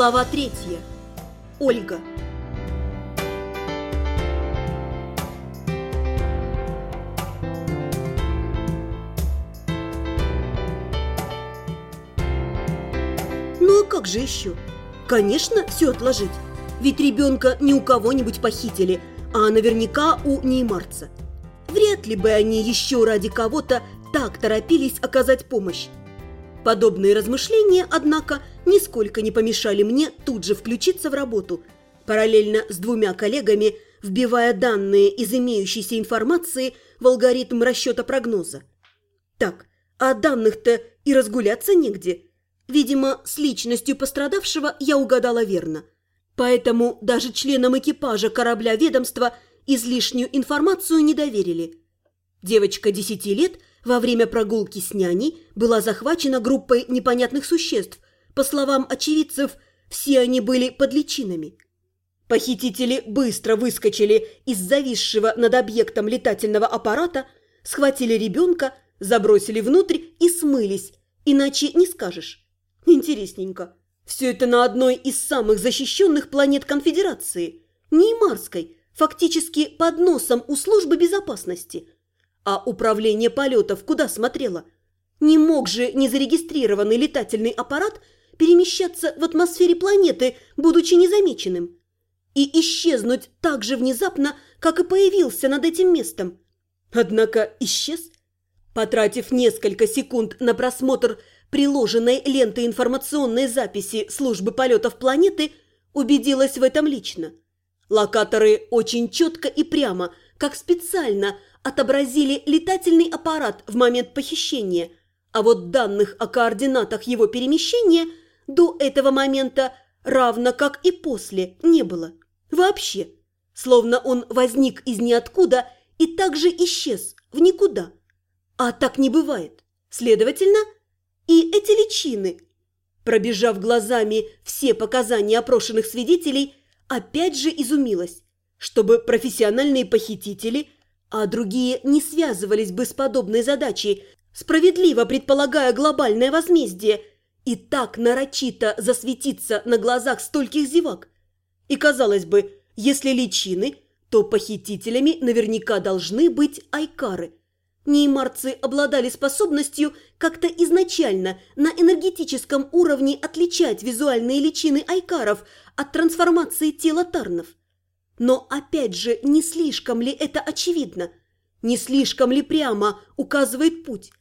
Глава третья. Ольга. Ну а как же еще? Конечно, все отложить. Ведь ребенка не у кого-нибудь похитили, а наверняка у неймарца. Вряд ли бы они еще ради кого-то так торопились оказать помощь. Подобные размышления, однако, нисколько не помешали мне тут же включиться в работу, параллельно с двумя коллегами, вбивая данные из имеющейся информации в алгоритм расчета прогноза. Так, а данных-то и разгуляться негде. Видимо, с личностью пострадавшего я угадала верно. Поэтому даже членам экипажа корабля ведомства излишнюю информацию не доверили. Девочка десяти лет во время прогулки с няней была захвачена группой непонятных существ – по словам очевидцев, все они были под личинами. Похитители быстро выскочили из зависшего над объектом летательного аппарата, схватили ребенка, забросили внутрь и смылись, иначе не скажешь. Интересненько. Все это на одной из самых защищенных планет Конфедерации, Неймарской, фактически под носом у службы безопасности. А управление полетов куда смотрело? Не мог же незарегистрированный летательный аппарат – перемещаться в атмосфере планеты, будучи незамеченным. И исчезнуть так же внезапно, как и появился над этим местом. Однако исчез. Потратив несколько секунд на просмотр приложенной ленты информационной записи службы полетов планеты, убедилась в этом лично. Локаторы очень четко и прямо, как специально, отобразили летательный аппарат в момент похищения, а вот данных о координатах его перемещения – до этого момента, равно как и после, не было. Вообще. Словно он возник из ниоткуда и также исчез в никуда. А так не бывает. Следовательно, и эти личины, пробежав глазами все показания опрошенных свидетелей, опять же изумилась, чтобы профессиональные похитители, а другие не связывались бы с подобной задачей, справедливо предполагая глобальное возмездие – и так нарочито засветиться на глазах стольких зевак. И, казалось бы, если личины, то похитителями наверняка должны быть айкары. Неймарцы обладали способностью как-то изначально на энергетическом уровне отличать визуальные личины айкаров от трансформации тела тарнов. Но опять же, не слишком ли это очевидно? Не слишком ли прямо указывает путь?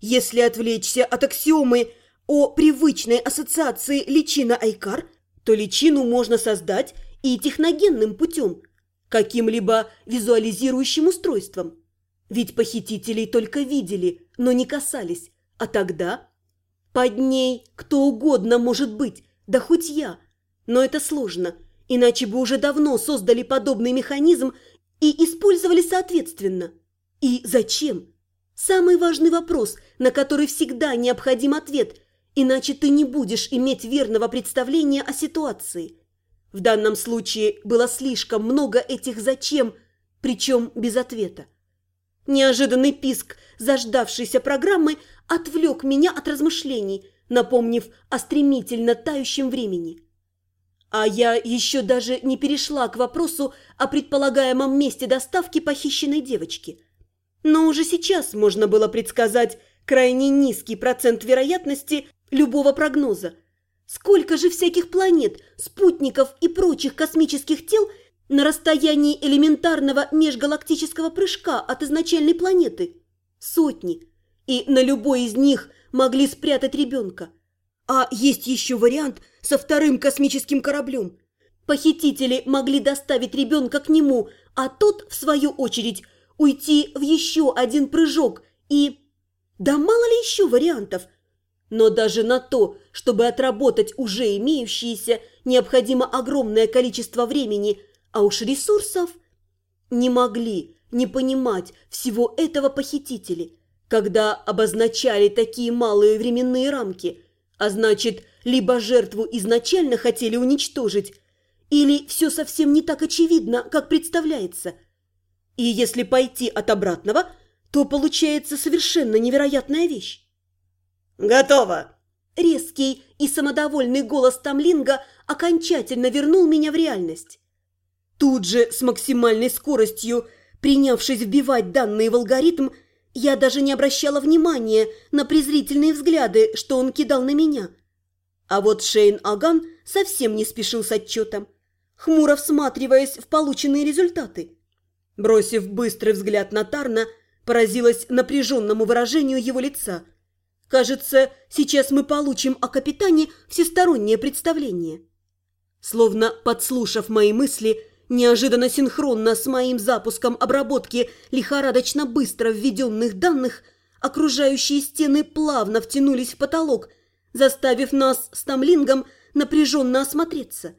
Если отвлечься от аксиомы – о привычной ассоциации личина-айкар, то личину можно создать и техногенным путем, каким-либо визуализирующим устройством. Ведь похитителей только видели, но не касались. А тогда под ней кто угодно может быть, да хоть я. Но это сложно, иначе бы уже давно создали подобный механизм и использовали соответственно. И зачем? Самый важный вопрос, на который всегда необходим ответ – иначе ты не будешь иметь верного представления о ситуации. В данном случае было слишком много этих «зачем», причем без ответа. Неожиданный писк заждавшейся программы отвлек меня от размышлений, напомнив о стремительно тающем времени. А я еще даже не перешла к вопросу о предполагаемом месте доставки похищенной девочки. Но уже сейчас можно было предсказать крайне низкий процент вероятности любого прогноза. Сколько же всяких планет, спутников и прочих космических тел на расстоянии элементарного межгалактического прыжка от изначальной планеты? Сотни. И на любой из них могли спрятать ребенка. А есть еще вариант со вторым космическим кораблем. Похитители могли доставить ребенка к нему, а тот, в свою очередь, уйти в еще один прыжок и... Да мало ли еще вариантов – но даже на то, чтобы отработать уже имеющиеся, необходимо огромное количество времени, а уж ресурсов не могли не понимать всего этого похитители, когда обозначали такие малые временные рамки, а значит, либо жертву изначально хотели уничтожить, или все совсем не так очевидно, как представляется. И если пойти от обратного, то получается совершенно невероятная вещь. «Готово!» резкий и самодовольный голос Тамлинга окончательно вернул меня в реальность. Тут же, с максимальной скоростью, принявшись вбивать данные в алгоритм, я даже не обращала внимания на презрительные взгляды, что он кидал на меня. А вот Шейн Аган совсем не спешил с отчетом, хмуро всматриваясь в полученные результаты. Бросив быстрый взгляд на Тарна, поразилась напряженному выражению его лица. Кажется, сейчас мы получим о капитане всестороннее представление. Словно подслушав мои мысли, неожиданно синхронно с моим запуском обработки лихорадочно быстро введенных данных, окружающие стены плавно втянулись в потолок, заставив нас с Тамлингом напряженно осмотреться.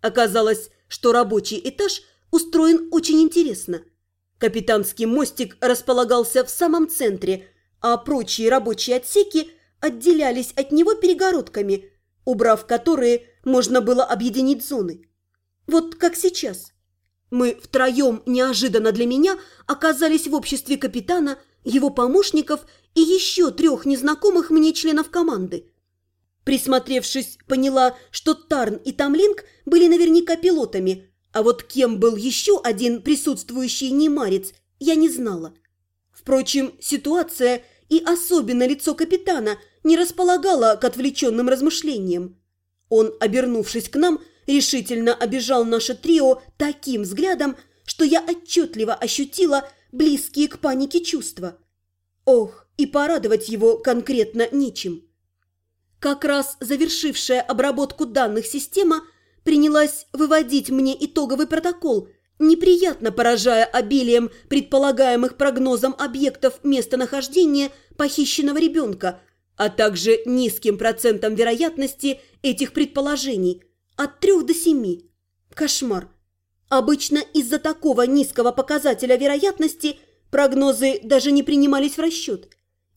Оказалось, что рабочий этаж устроен очень интересно – Капитанский мостик располагался в самом центре, а прочие рабочие отсеки отделялись от него перегородками, убрав которые можно было объединить зоны. Вот как сейчас. Мы втроем неожиданно для меня оказались в обществе капитана, его помощников и еще трех незнакомых мне членов команды. Присмотревшись, поняла, что Тарн и Тамлинг были наверняка пилотами – а вот кем был еще один присутствующий немарец, я не знала. Впрочем, ситуация и особенно лицо капитана не располагало к отвлеченным размышлениям. Он, обернувшись к нам, решительно обижал наше трио таким взглядом, что я отчетливо ощутила близкие к панике чувства. Ох, и порадовать его конкретно нечем. Как раз завершившая обработку данных система – принялась выводить мне итоговый протокол, неприятно поражая обилием предполагаемых прогнозом объектов местонахождения похищенного ребенка, а также низким процентом вероятности этих предположений от 3 до 7. Кошмар. Обычно из-за такого низкого показателя вероятности прогнозы даже не принимались в расчет.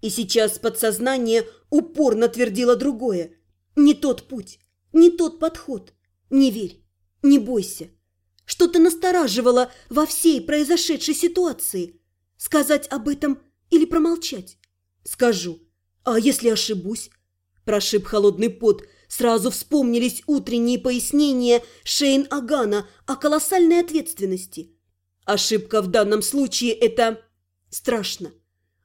И сейчас подсознание упорно твердило другое. Не тот путь, не тот подход. Не верь, не бойся. Что-то настораживало во всей произошедшей ситуации. Сказать об этом или промолчать? Скажу. А если ошибусь? Прошиб холодный пот. Сразу вспомнились утренние пояснения Шейн Агана о колоссальной ответственности. Ошибка в данном случае – это страшно.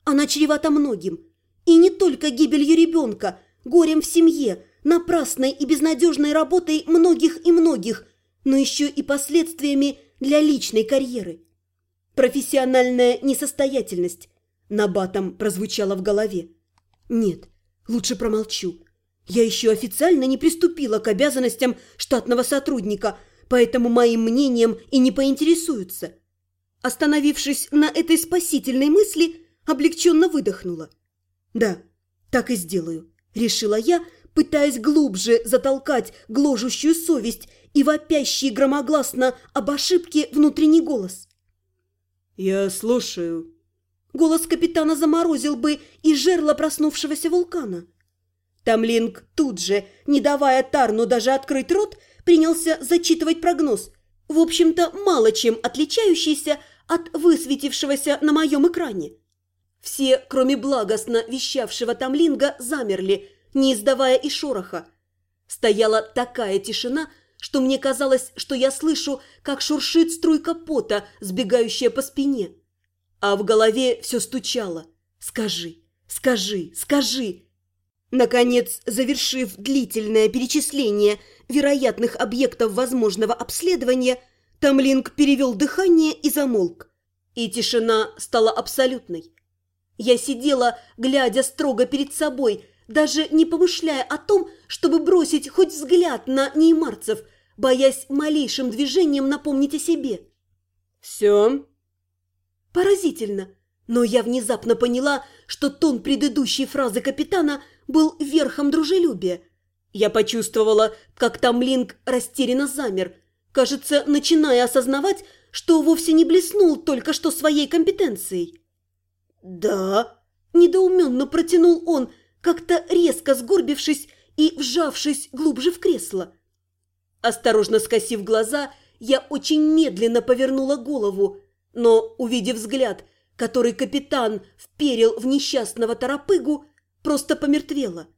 Она чревата многим. И не только гибелью ребенка, горем в семье – напрасной и безнадежной работой многих и многих, но еще и последствиями для личной карьеры. Профессиональная несостоятельность набатом прозвучала в голове. Нет, лучше промолчу. Я еще официально не приступила к обязанностям штатного сотрудника, поэтому моим мнением и не поинтересуются. Остановившись на этой спасительной мысли, облегченно выдохнула. «Да, так и сделаю», – решила я, пытаясь глубже затолкать гложущую совесть и вопящий громогласно об ошибке внутренний голос. «Я слушаю». Голос капитана заморозил бы и жерло проснувшегося вулкана. Тамлинг тут же, не давая Тарну даже открыть рот, принялся зачитывать прогноз, в общем-то мало чем отличающийся от высветившегося на моем экране. Все, кроме благостно вещавшего Тамлинга, замерли, не издавая и шороха. Стояла такая тишина, что мне казалось, что я слышу, как шуршит струйка пота, сбегающая по спине. А в голове все стучало. «Скажи, скажи, скажи!» Наконец, завершив длительное перечисление вероятных объектов возможного обследования, Тамлинг перевел дыхание и замолк. И тишина стала абсолютной. Я сидела, глядя строго перед собой, даже не помышляя о том, чтобы бросить хоть взгляд на неймарцев, боясь малейшим движением напомнить о себе. «Все?» Поразительно, но я внезапно поняла, что тон предыдущей фразы капитана был верхом дружелюбия. Я почувствовала, как Тамлинг растерянно замер, кажется, начиная осознавать, что вовсе не блеснул только что своей компетенцией. «Да», – недоуменно протянул он – как-то резко сгорбившись и вжавшись глубже в кресло. Осторожно скосив глаза, я очень медленно повернула голову, но, увидев взгляд, который капитан вперил в несчастного торопыгу, просто помертвела.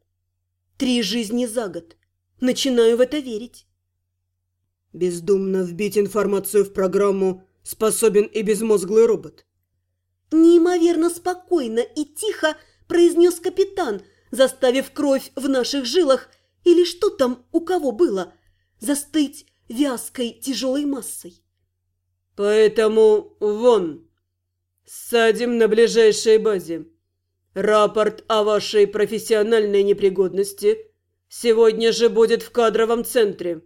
Три жизни за год. Начинаю в это верить. Бездумно вбить информацию в программу способен и безмозглый робот. Неимоверно спокойно и тихо произнес капитан, заставив кровь в наших жилах, или что там у кого было, застыть вязкой тяжелой массой. Поэтому вон, садим на ближайшей базе. Рапорт о вашей профессиональной непригодности сегодня же будет в кадровом центре.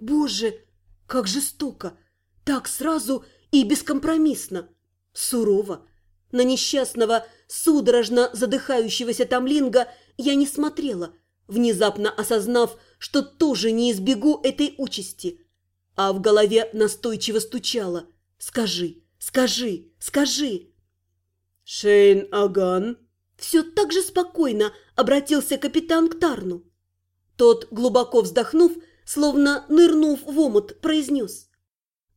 Боже, как жестоко! Так сразу и бескомпромиссно, сурово. На несчастного, судорожно задыхающегося тамлинга я не смотрела, внезапно осознав, что тоже не избегу этой участи. А в голове настойчиво стучало «Скажи, скажи, скажи!» «Шейн Аган?» Все так же спокойно обратился капитан к Тарну. Тот, глубоко вздохнув, словно нырнув в омут, произнес.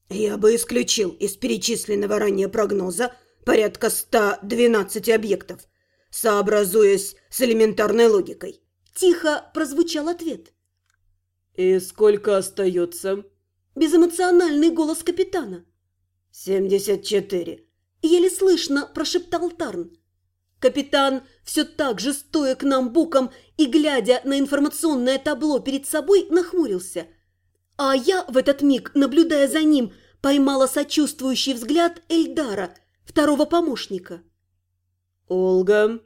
«Я бы исключил из перечисленного ранее прогноза порядка 112 объектов, сообразуясь с элементарной логикой». Тихо прозвучал ответ. «И сколько остается?» Безэмоциональный голос капитана. «Семьдесят четыре», – еле слышно прошептал Тарн. Капитан, все так же стоя к нам боком и глядя на информационное табло перед собой, нахмурился. А я в этот миг, наблюдая за ним, поймала сочувствующий взгляд Эльдара, второго помощника. «Олга?»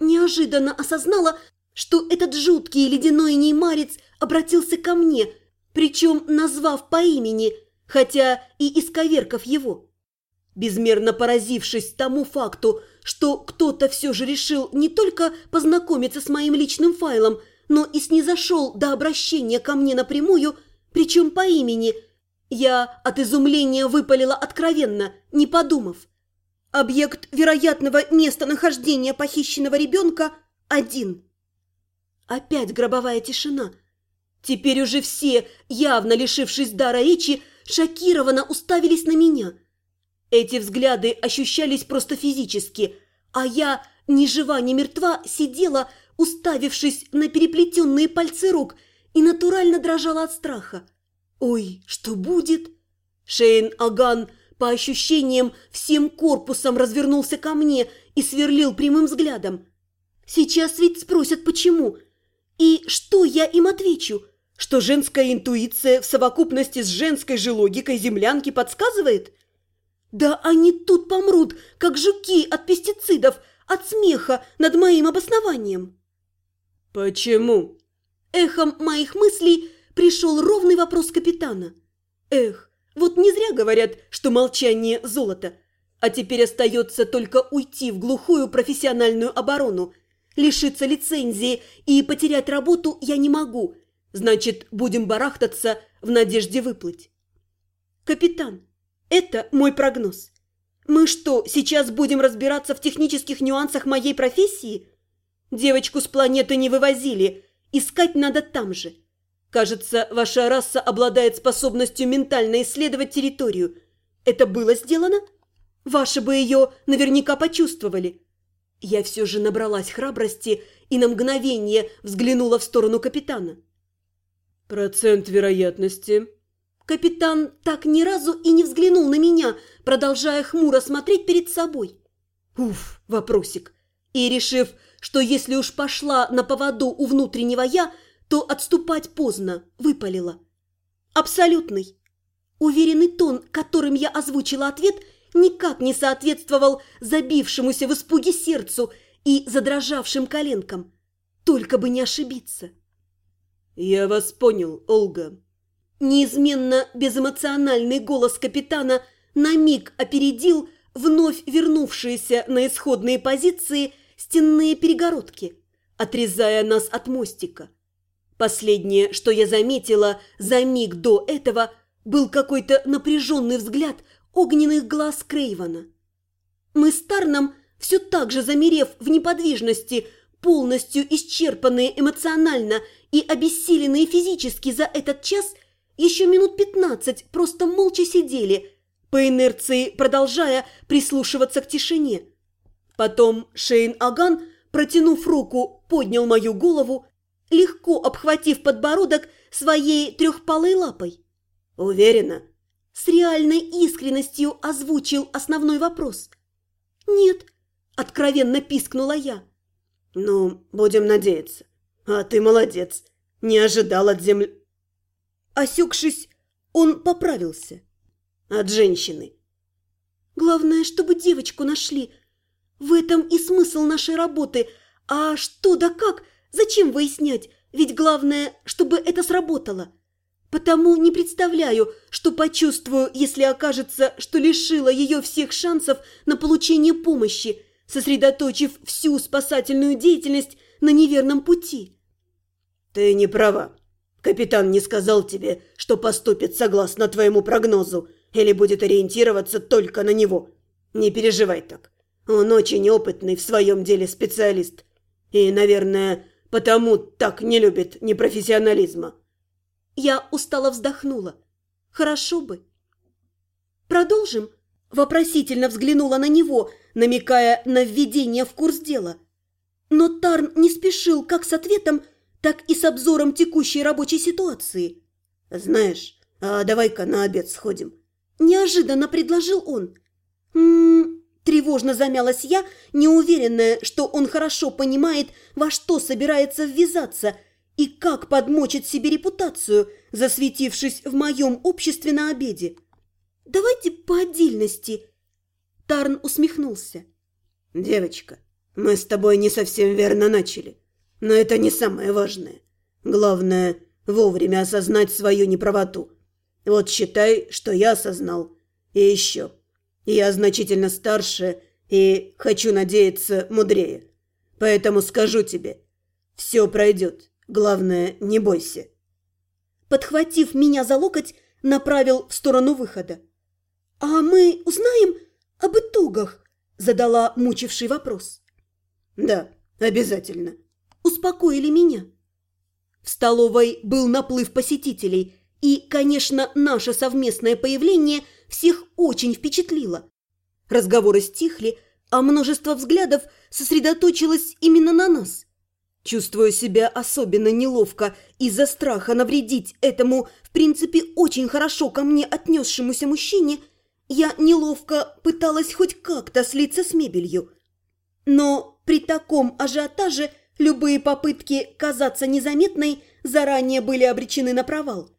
Неожиданно осознала, что этот жуткий ледяной неймарец обратился ко мне, причем назвав по имени, хотя и исковеркав его. Безмерно поразившись тому факту, что кто-то все же решил не только познакомиться с моим личным файлом, но и снизошел до обращения ко мне напрямую, причем по имени, я от изумления выпалила откровенно, не подумав. Объект вероятного местонахождения похищенного ребенка один. Опять гробовая тишина. Теперь уже все, явно лишившись дара речи, шокированно уставились на меня – эти взгляды ощущались просто физически, а я, ни жива, ни мертва, сидела, уставившись на переплетенные пальцы рук и натурально дрожала от страха. «Ой, что будет?» Шейн Аган, по ощущениям, всем корпусом развернулся ко мне и сверлил прямым взглядом. «Сейчас ведь спросят, почему?» И что я им отвечу? Что женская интуиция в совокупности с женской же логикой землянки подсказывает – да они тут помрут, как жуки от пестицидов, от смеха над моим обоснованием. Почему? Эхом моих мыслей пришел ровный вопрос капитана. Эх, вот не зря говорят, что молчание – золото. А теперь остается только уйти в глухую профессиональную оборону. Лишиться лицензии и потерять работу я не могу. Значит, будем барахтаться в надежде выплыть. Капитан, это мой прогноз. Мы что, сейчас будем разбираться в технических нюансах моей профессии? Девочку с планеты не вывозили. Искать надо там же. Кажется, ваша раса обладает способностью ментально исследовать территорию. Это было сделано? Ваши бы ее наверняка почувствовали. Я все же набралась храбрости и на мгновение взглянула в сторону капитана. «Процент вероятности Капитан так ни разу и не взглянул на меня, продолжая хмуро смотреть перед собой. Уф, вопросик. И решив, что если уж пошла на поводу у внутреннего «я», то отступать поздно, выпалила. Абсолютный. Уверенный тон, которым я озвучила ответ, никак не соответствовал забившемуся в испуге сердцу и задрожавшим коленкам. Только бы не ошибиться. «Я вас понял, Олга», Неизменно безэмоциональный голос капитана на миг опередил вновь вернувшиеся на исходные позиции стенные перегородки, отрезая нас от мостика. Последнее, что я заметила за миг до этого, был какой-то напряженный взгляд огненных глаз Крейвана. Мы с Тарном, все так же замерев в неподвижности, полностью исчерпанные эмоционально и обессиленные физически за этот час – еще минут пятнадцать просто молча сидели, по инерции продолжая прислушиваться к тишине. Потом Шейн Аган, протянув руку, поднял мою голову легко обхватив подбородок своей трехпалой лапой. «Уверена?» С реальной искренностью озвучил основной вопрос. «Нет», – откровенно пискнула я. «Ну, будем надеяться. А ты молодец. Не ожидал от земли...» Осекшись, он поправился. «От женщины». «Главное, чтобы девочку нашли. В этом и смысл нашей работы. А что да как, зачем выяснять? Ведь главное, чтобы это сработало». Потому не представляю, что почувствую, если окажется, что лишила ее всех шансов на получение помощи, сосредоточив всю спасательную деятельность на неверном пути. Ты не права. Капитан не сказал тебе, что поступит согласно твоему прогнозу или будет ориентироваться только на него. Не переживай так. Он очень опытный в своем деле специалист. И, наверное, потому так не любит непрофессионализма. Я устало вздохнула. Хорошо бы. Продолжим? Вопросительно взглянула на него, намекая на введение в курс дела. Но Тарн не спешил как с ответом, так и с обзором текущей рабочей ситуации. «Знаешь, а давай-ка на обед сходим». Неожиданно предложил он. «М-м-м...» Тревожно замялась я, неуверенная, что он хорошо понимает, во что собирается ввязаться – и как подмочить себе репутацию, засветившись в моем обществе на обеде? Давайте по отдельности. Тарн усмехнулся. Девочка, мы с тобой не совсем верно начали. Но это не самое важное. Главное – вовремя осознать свою неправоту. Вот считай, что я осознал. И еще. Я значительно старше и, хочу надеяться, мудрее. Поэтому скажу тебе, все пройдет. Главное, не бойся. Подхватив меня за локоть, направил в сторону выхода. «А мы узнаем об итогах?» – задала мучивший вопрос. «Да, обязательно», – успокоили меня. В столовой был наплыв посетителей, и, конечно, наше совместное появление всех очень впечатлило. Разговоры стихли, а множество взглядов сосредоточилось именно на нас – Чувствуя себя особенно неловко из-за страха навредить этому, в принципе, очень хорошо ко мне отнесшемуся мужчине, я неловко пыталась хоть как-то слиться с мебелью. Но при таком ажиотаже любые попытки казаться незаметной заранее были обречены на провал.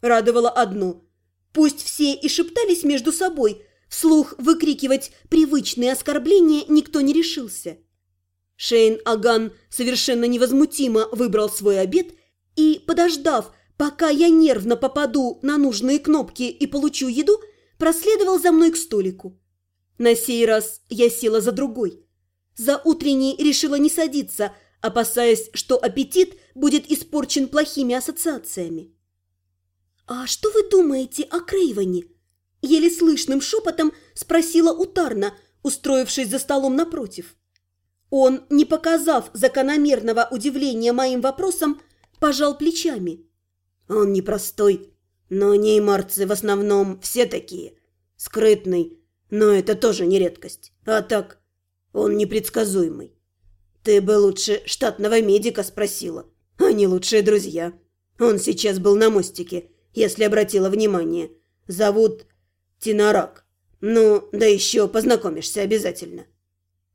Радовало одно. Пусть все и шептались между собой, вслух выкрикивать привычные оскорбления никто не решился. Шейн Аган совершенно невозмутимо выбрал свой обед и, подождав, пока я нервно попаду на нужные кнопки и получу еду, проследовал за мной к столику. На сей раз я села за другой. За утренней решила не садиться, опасаясь, что аппетит будет испорчен плохими ассоциациями. «А что вы думаете о Крейване?» Еле слышным шепотом спросила Утарна, устроившись за столом напротив. Он, не показав закономерного удивления моим вопросом, пожал плечами. Он непростой, но неймарцы в основном все такие. Скрытный, но это тоже не редкость. А так, он непредсказуемый. Ты бы лучше штатного медика спросила. Они лучшие друзья. Он сейчас был на мостике, если обратила внимание. Зовут Тинарак. Ну, да еще познакомишься обязательно.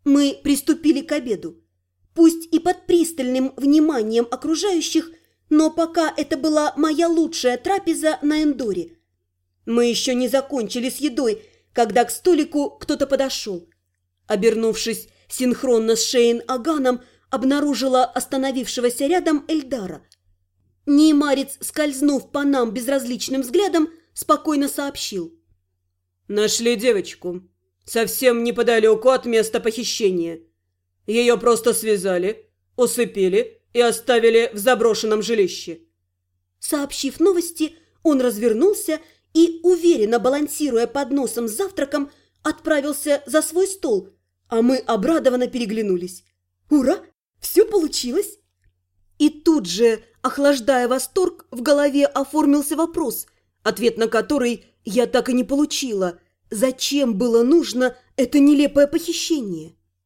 Мы приступили к обеду. Пусть и под пристальным вниманием окружающих, но пока это была моя лучшая трапеза на Эндоре. Мы еще не закончили с едой, когда к столику кто-то подошел. Обернувшись синхронно с Шейн Аганом, обнаружила остановившегося рядом Эльдара. Неймарец, скользнув по нам безразличным взглядом, спокойно сообщил. «Нашли девочку совсем неподалеку от места похищения. Ее просто связали, усыпили и оставили в заброшенном жилище. Сообщив новости, он развернулся и, уверенно балансируя под носом с завтраком, отправился за свой стол, а мы обрадованно переглянулись. «Ура! Все получилось!» И тут же, охлаждая восторг, в голове оформился вопрос, ответ на который я так и не получила – Зачем было нужно это нелепое похищение?